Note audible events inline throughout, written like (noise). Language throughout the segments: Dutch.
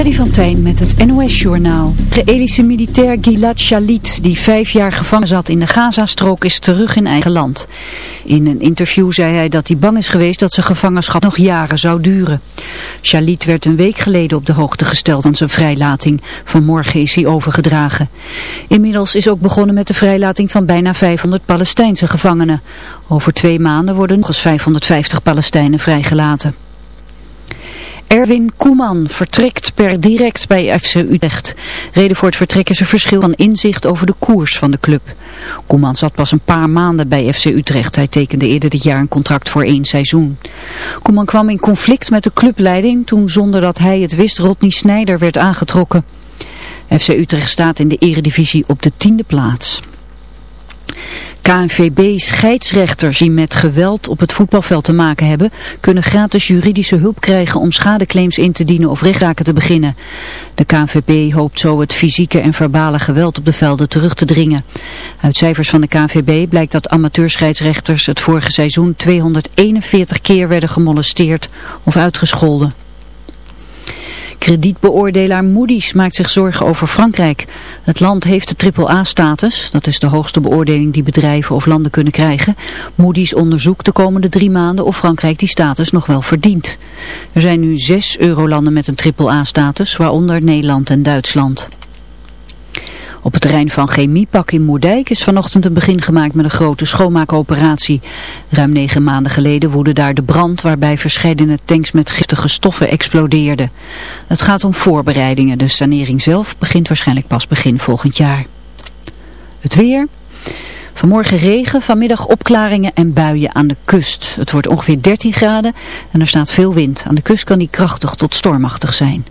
Freddy van Tijn met het NOS-journaal. De militair Gilad Shalit, die vijf jaar gevangen zat in de Gazastrook, is terug in eigen land. In een interview zei hij dat hij bang is geweest dat zijn gevangenschap nog jaren zou duren. Shalit werd een week geleden op de hoogte gesteld aan zijn vrijlating. Vanmorgen is hij overgedragen. Inmiddels is ook begonnen met de vrijlating van bijna 500 Palestijnse gevangenen. Over twee maanden worden nog eens 550 Palestijnen vrijgelaten. Erwin Koeman vertrekt per direct bij FC Utrecht. Reden voor het vertrek is een verschil van inzicht over de koers van de club. Koeman zat pas een paar maanden bij FC Utrecht. Hij tekende eerder dit jaar een contract voor één seizoen. Koeman kwam in conflict met de clubleiding toen zonder dat hij het wist Rodney Snijder werd aangetrokken. FC Utrecht staat in de eredivisie op de tiende plaats. KNVB-scheidsrechters die met geweld op het voetbalveld te maken hebben, kunnen gratis juridische hulp krijgen om schadeclaims in te dienen of rechtszaken te beginnen. De KNVB hoopt zo het fysieke en verbale geweld op de velden terug te dringen. Uit cijfers van de KNVB blijkt dat amateurscheidsrechters het vorige seizoen 241 keer werden gemolesteerd of uitgescholden. Kredietbeoordelaar Moody's maakt zich zorgen over Frankrijk. Het land heeft de AAA-status, dat is de hoogste beoordeling die bedrijven of landen kunnen krijgen. Moody's onderzoekt de komende drie maanden of Frankrijk die status nog wel verdient. Er zijn nu zes eurolanden met een AAA-status, waaronder Nederland en Duitsland. Op het terrein van Chemiepak in Moerdijk is vanochtend een begin gemaakt met een grote schoonmaakoperatie. Ruim negen maanden geleden woedde daar de brand waarbij verschillende tanks met giftige stoffen explodeerden. Het gaat om voorbereidingen, de sanering zelf begint waarschijnlijk pas begin volgend jaar. Het weer... Vanmorgen regen, vanmiddag opklaringen en buien aan de kust. Het wordt ongeveer 13 graden en er staat veel wind. Aan de kust kan die krachtig tot stormachtig zijn.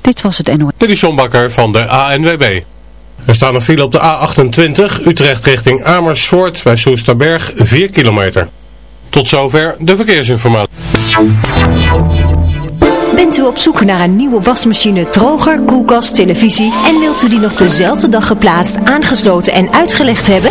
Dit was het NOS. Dit is van de ANWB. Er staat een file op de A28 Utrecht richting Amersfoort bij Soesterberg 4 kilometer. Tot zover de verkeersinformatie. Bent u op zoek naar een nieuwe wasmachine, droger, koelkast, televisie en wilt u die nog dezelfde dag geplaatst, aangesloten en uitgelegd hebben?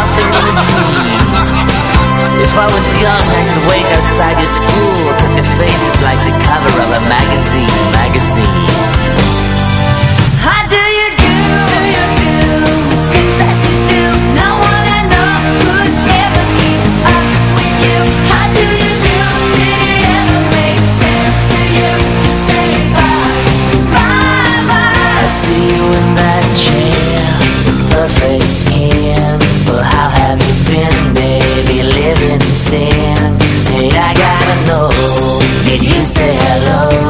(laughs) If I was young, I could wait outside your school, cause your face is like the cover of a magazine, magazine. How do you do? Things that you do, no one I know could ever keep up with you. How do you do? Did it ever make sense to you to say? Bye bye. I see you in that you say hello.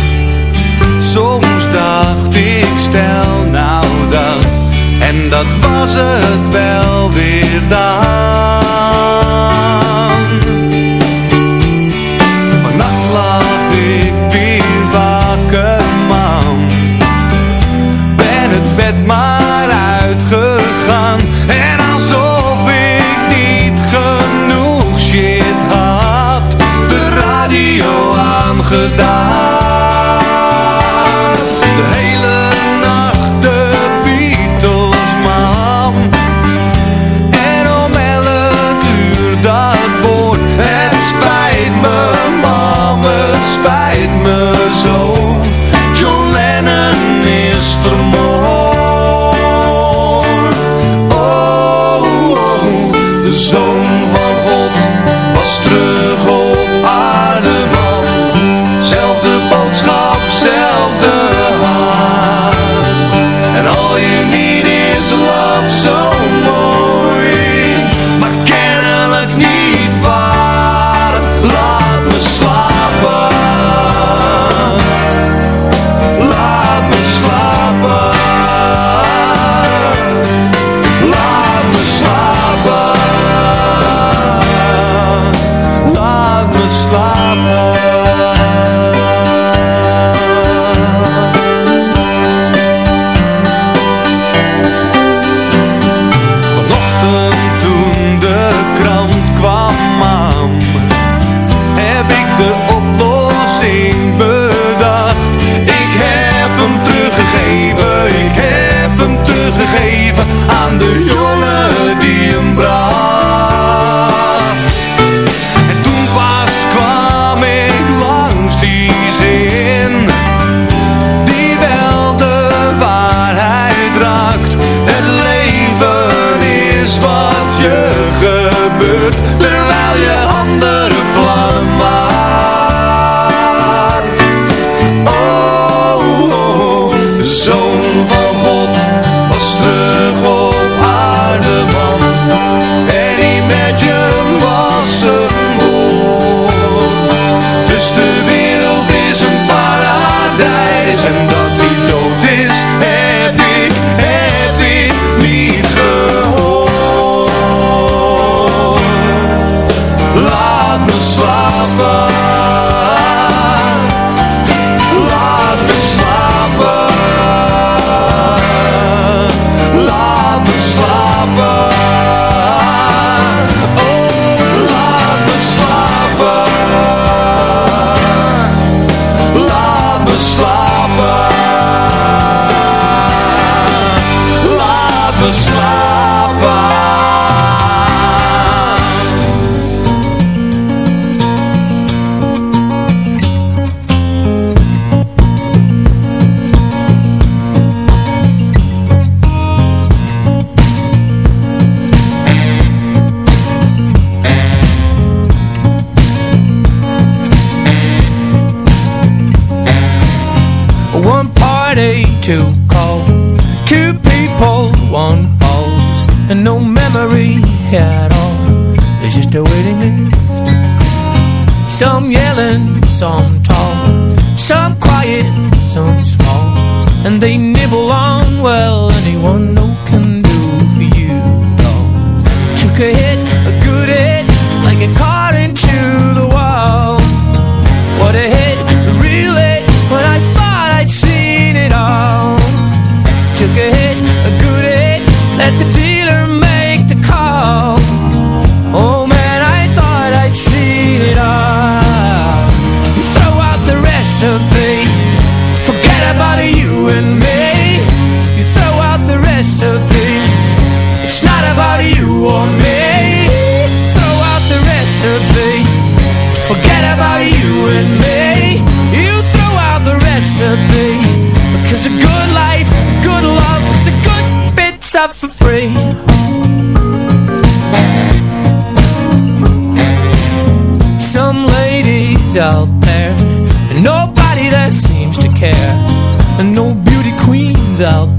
dacht ik stel nou dat. En dat was het wel weer dan. Vannacht lag ik weer wakker man. Ben het bed maar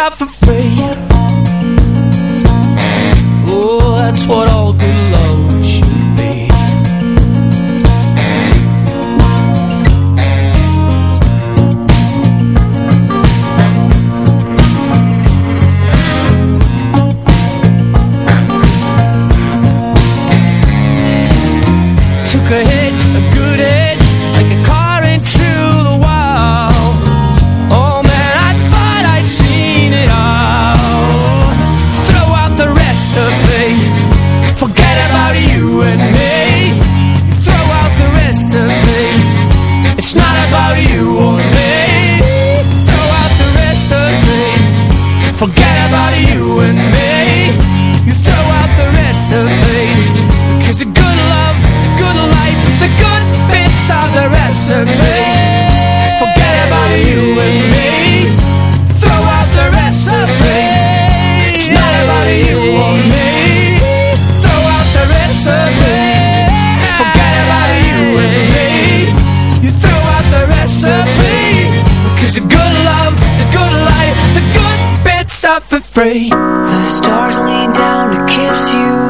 job for free. Oh, that's what all for free. The stars lean down to kiss you.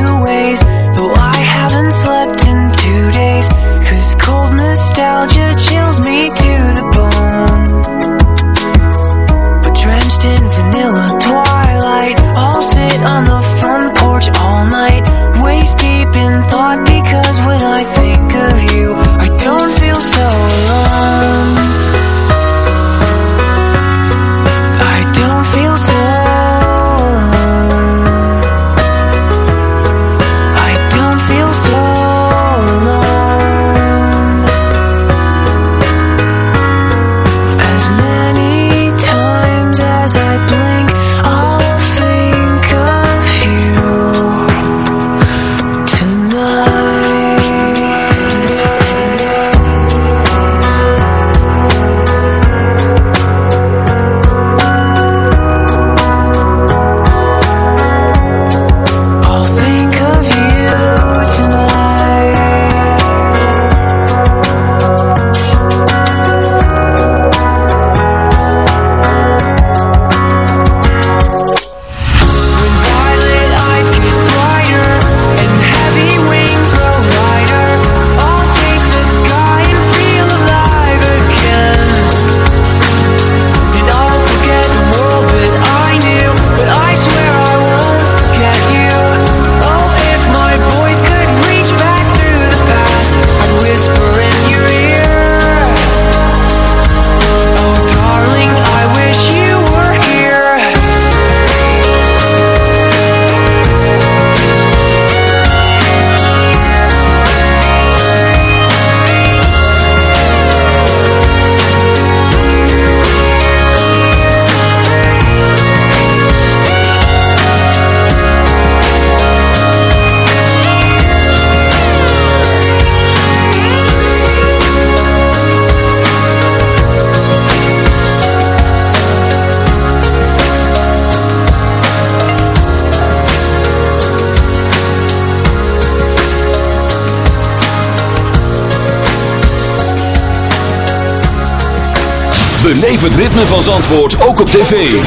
Beleef het ritme van Zandvoort ook op tv.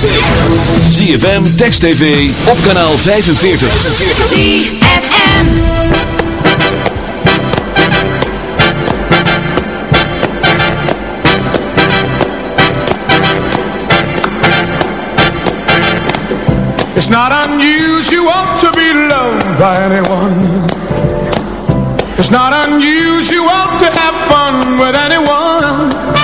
ZFM, Text TV, op kanaal 45. ZFM. It's not unusual to be loved by anyone. It's not unusual to have fun with anyone.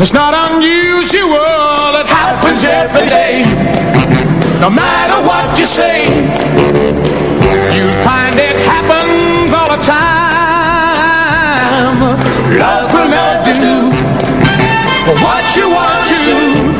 it's not unusual, it happens every day. No matter what you say, you find it happens all the time. Love will never do what you want to do.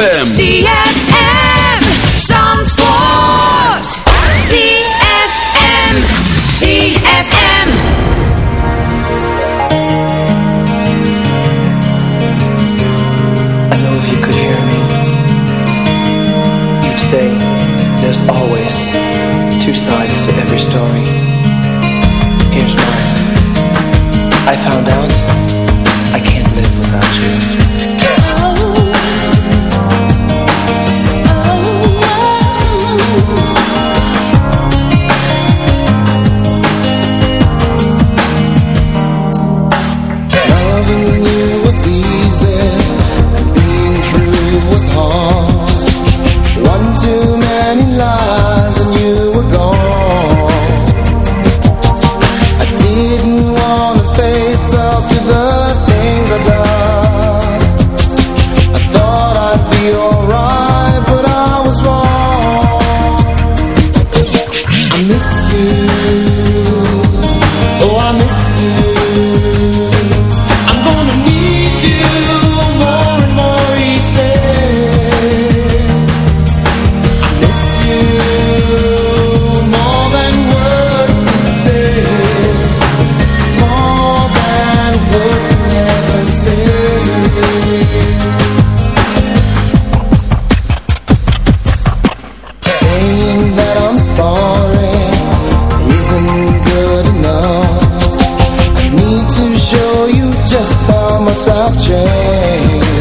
ZFM. Just how much I've changed.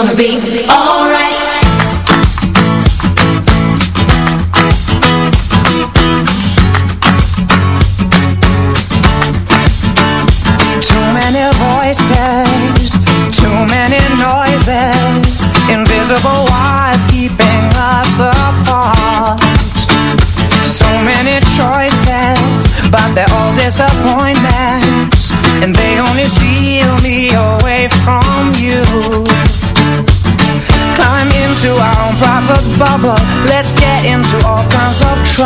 Alright.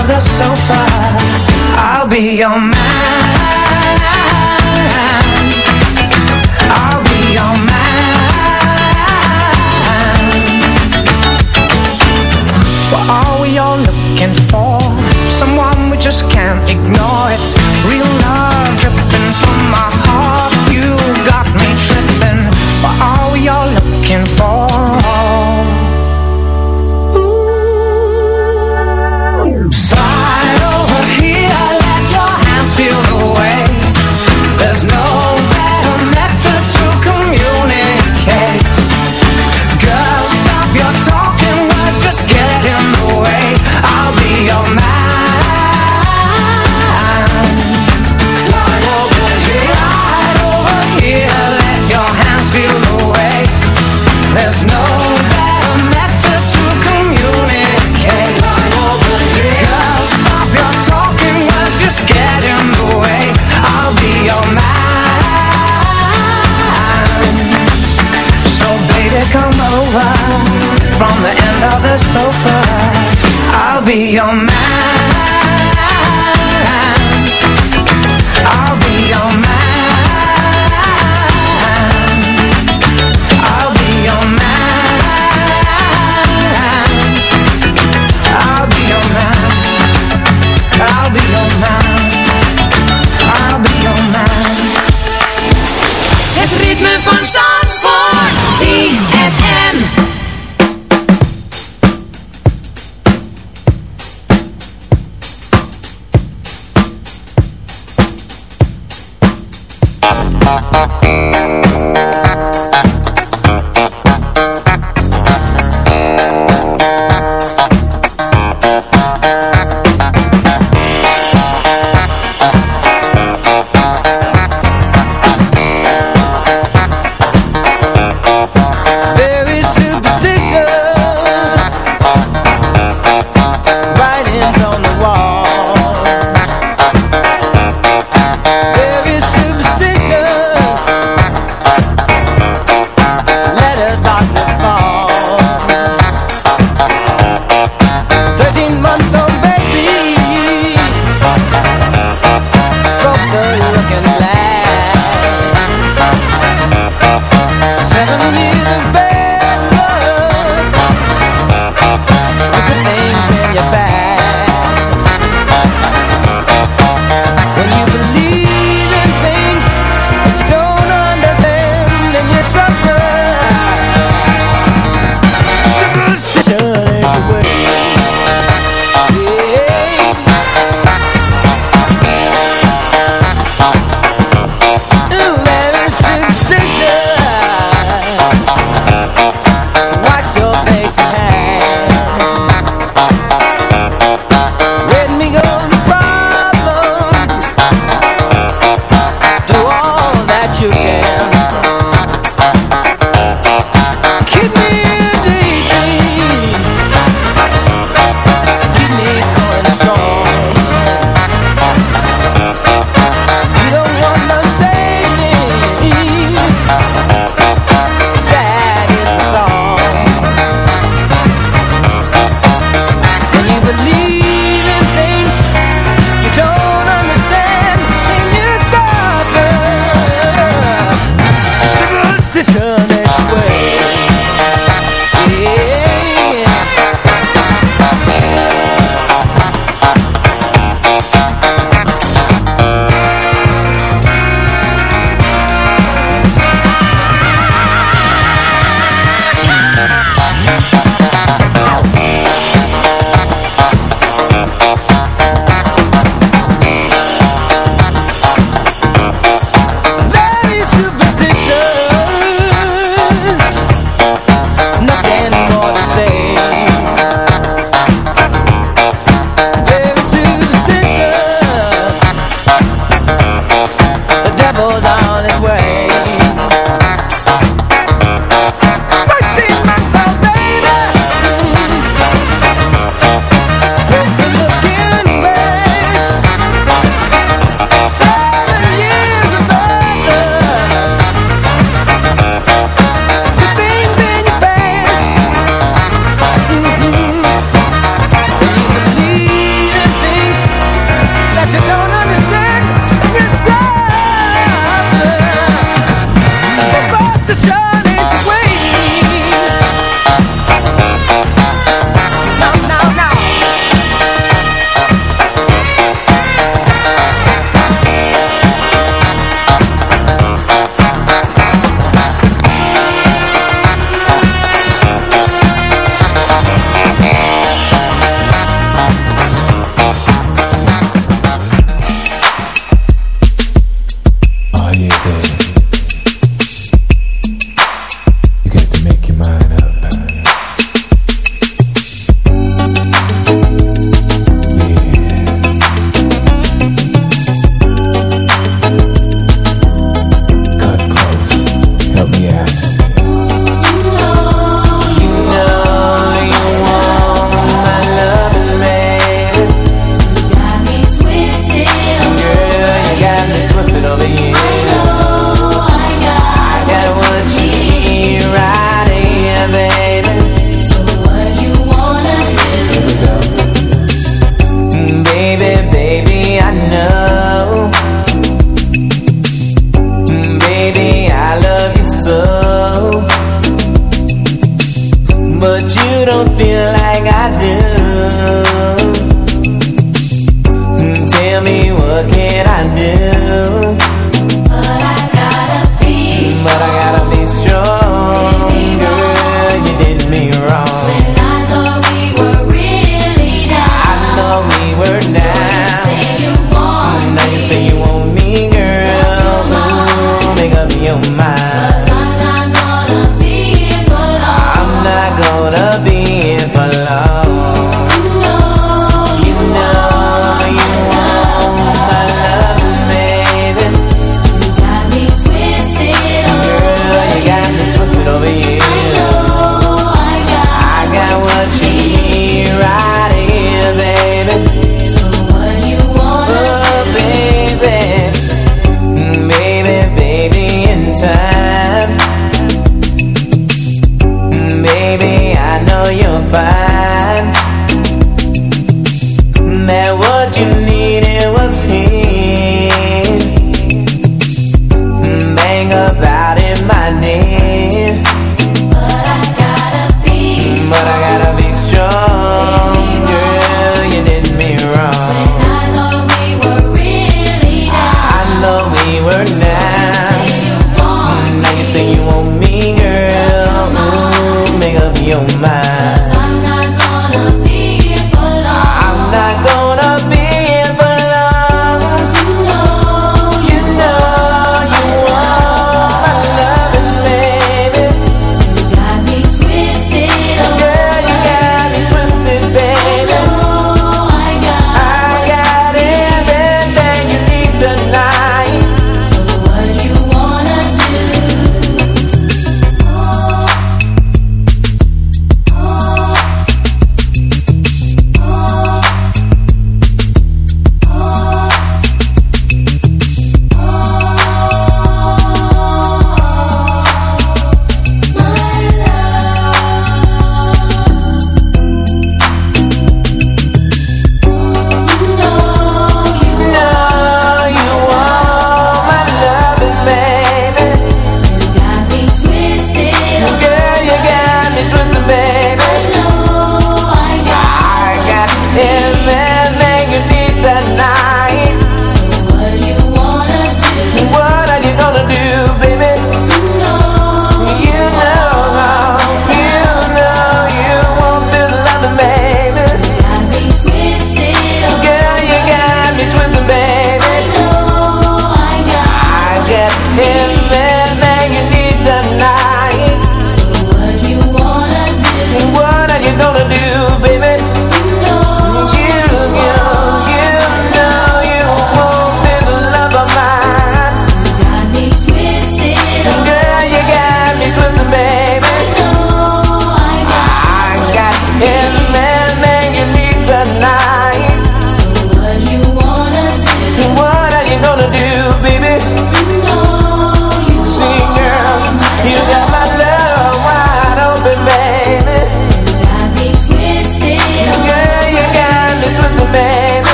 Of the sofa. I'll be your man. I'll be your man. What are we all looking for? Someone we just can't ignore. It's real love dripping from my heart.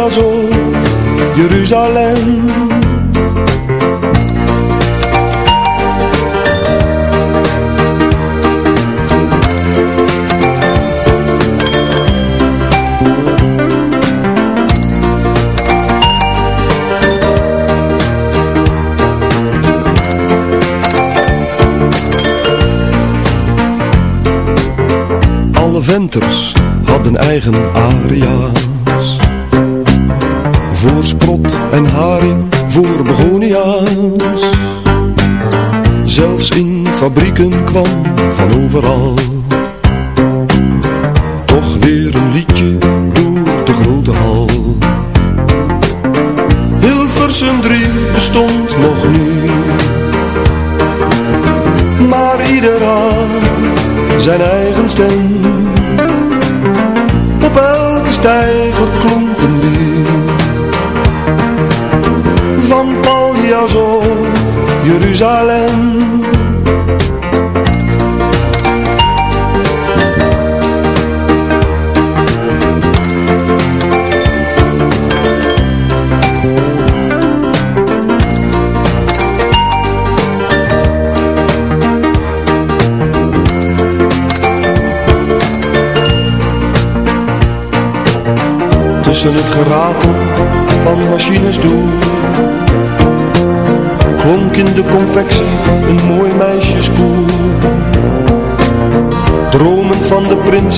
Paljas of Jeruzalem. Alle venters hadden eigen aria's. Fabrieken kwam van overal.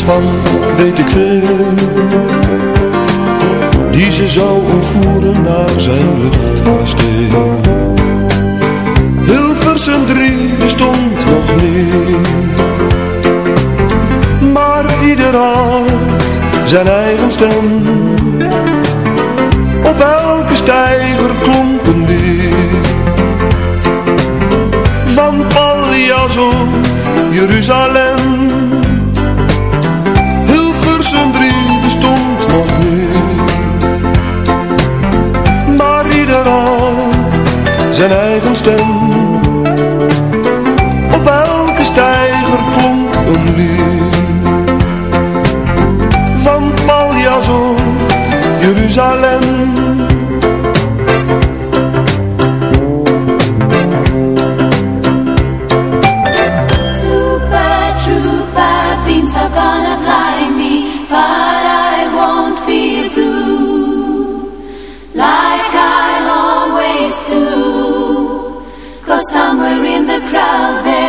Van weet ik veel. Die ze zou ontvoeren naar zijn luchtkasteel. Hilversum 3 bestond nog niet. Maar ieder had zijn eigen stem. Op elke stijger klonk een lied Van Paljas of Jeruzalem Hilversum 3 bestond nog niet. Maar ieder had zijn eigen stem somewhere in the crowd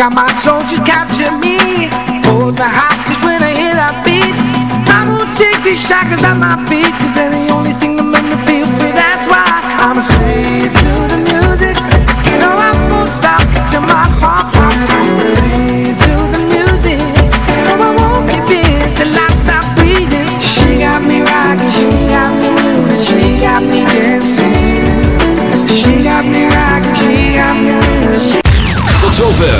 chiamazzo